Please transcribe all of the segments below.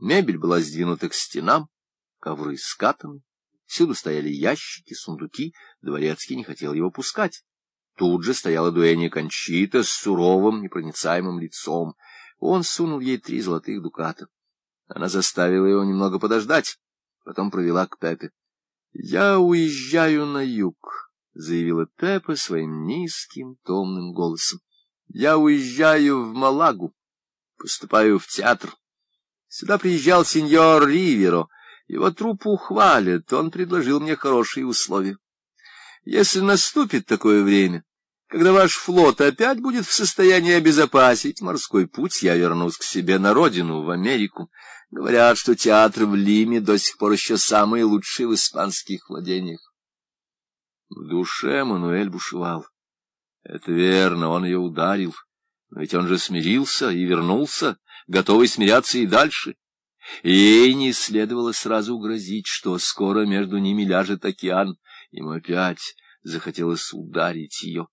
Мебель была сдвинута к стенам, ковры скатаны, всюду стояли ящики, сундуки, дворецкий не хотел его пускать. Тут же стояла дуэнья Кончита с суровым, непроницаемым лицом. Он сунул ей три золотых дуката. Она заставила его немного подождать, потом провела к Пепе. — Я уезжаю на юг, — заявила Пеппа своим низким, томным голосом. — Я уезжаю в Малагу, поступаю в театр. Сюда приезжал сеньор Риверо. Его труппу хвалят, он предложил мне хорошие условия. Если наступит такое время, когда ваш флот опять будет в состоянии обезопасить морской путь, я вернусь к себе на родину, в Америку. Говорят, что театр в Лиме до сих пор еще самый лучший в испанских владениях. В душе Мануэль бушевал. Это верно, он ее ударил. Но ведь он же смирился и вернулся, готовый смиряться и дальше. ей не следовало сразу грозить, что скоро между ними ляжет океан. Ему опять захотелось ударить ее.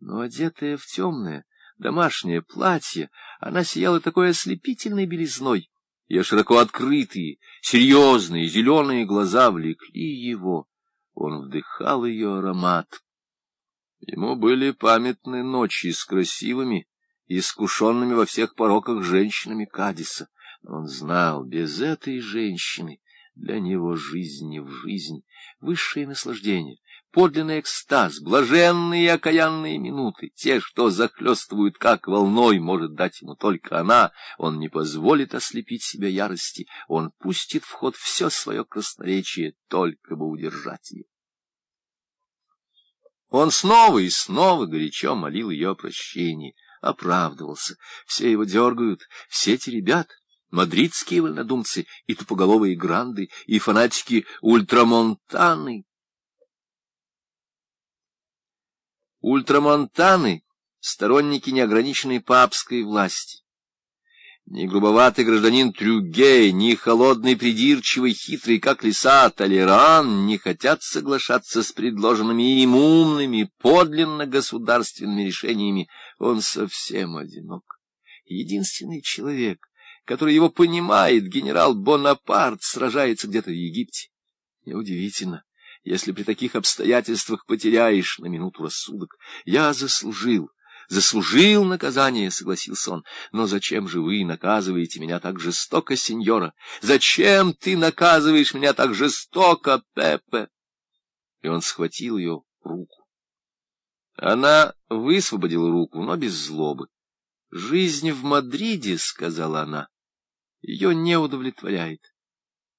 Но одетая в темное, домашнее платье, она сияла такой ослепительной белизной, ее широко открытые, серьезные, зеленые глаза влекли его. Он вдыхал ее аромат. Ему были памятны ночи с красивыми, искушенными во всех пороках женщинами Кадиса. Но он знал, без этой женщины для него жизнь не в жизнь, высшее наслаждение, подлинный экстаз, блаженные и окаянные минуты, те, что захлестывают как волной, может дать ему только она, он не позволит ослепить себя ярости, он пустит в ход все свое красноречие, только бы удержать ее. Он снова и снова горячо молил ее о прощении, оправдывался. Все его дергают, все эти ребят, мадридские вольнодумцы и тупоголовые гранды, и фанатики ультрамонтаны. Ультрамонтаны — сторонники неограниченной папской власти. Ни грубоватый гражданин Трюгей, ни холодный, придирчивый, хитрый, как лиса, Толеран не хотят соглашаться с предложенными им умными, подлинно государственными решениями. Он совсем одинок. Единственный человек, который его понимает, генерал Бонапарт, сражается где-то в Египте. Неудивительно если при таких обстоятельствах потеряешь на минуту рассудок. Я заслужил, заслужил наказание, — согласился он. Но зачем же вы наказываете меня так жестоко, сеньора? Зачем ты наказываешь меня так жестоко, Пепе? И он схватил ее руку. Она высвободила руку, но без злобы. «Жизнь в Мадриде, — сказала она, — ее не удовлетворяет.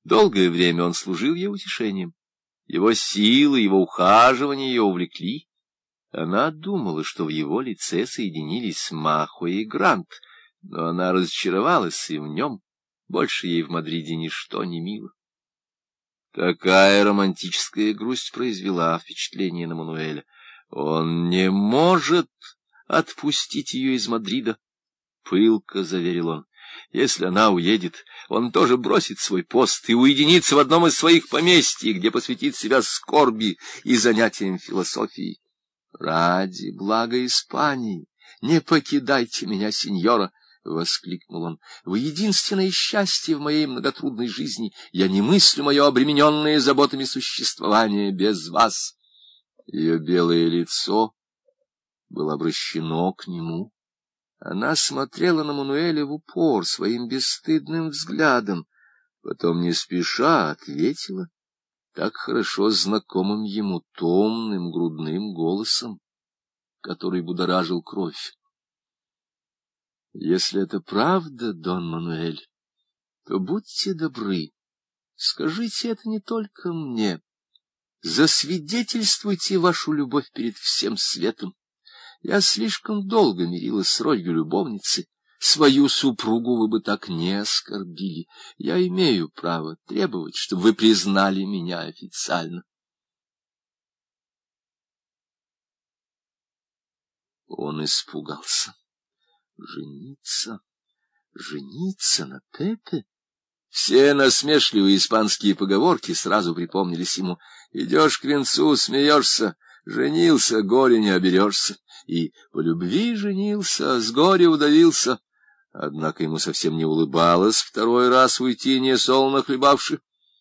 Долгое время он служил ей утешением. Его силы, его ухаживания ее увлекли. Она думала, что в его лице соединились Махо и Грант, но она разочаровалась и в нем. Больше ей в Мадриде ничто не мило. Такая романтическая грусть произвела впечатление на Мануэля. Он не может отпустить ее из Мадрида, — пылко заверил он. Если она уедет, он тоже бросит свой пост и уединится в одном из своих поместий, где посвятит себя скорби и занятиям философией. Ради блага Испании не покидайте меня, сеньора! — воскликнул он. — Вы единственное счастье в моей многотрудной жизни. Я не мыслю мое обремененное заботами существование без вас. Ее белое лицо было обращено к нему. Она смотрела на Мануэля в упор своим бесстыдным взглядом, потом не спеша ответила так хорошо знакомым ему томным грудным голосом, который будоражил кровь. Если это правда, Дон Мануэль, то будьте добры, скажите это не только мне, засвидетельствуйте вашу любовь перед всем светом. Я слишком долго мирилась с ролью любовницы. Свою супругу вы бы так не оскорбили. Я имею право требовать, чтобы вы признали меня официально. Он испугался. Жениться? Жениться на Пепе? Все насмешливые испанские поговорки сразу припомнились ему. Идешь к венцу, смеешься, женился, горе не оберешься и по любви женился, с горя удавился. Однако ему совсем не улыбалось второй раз уйти, не солоно хлебавши.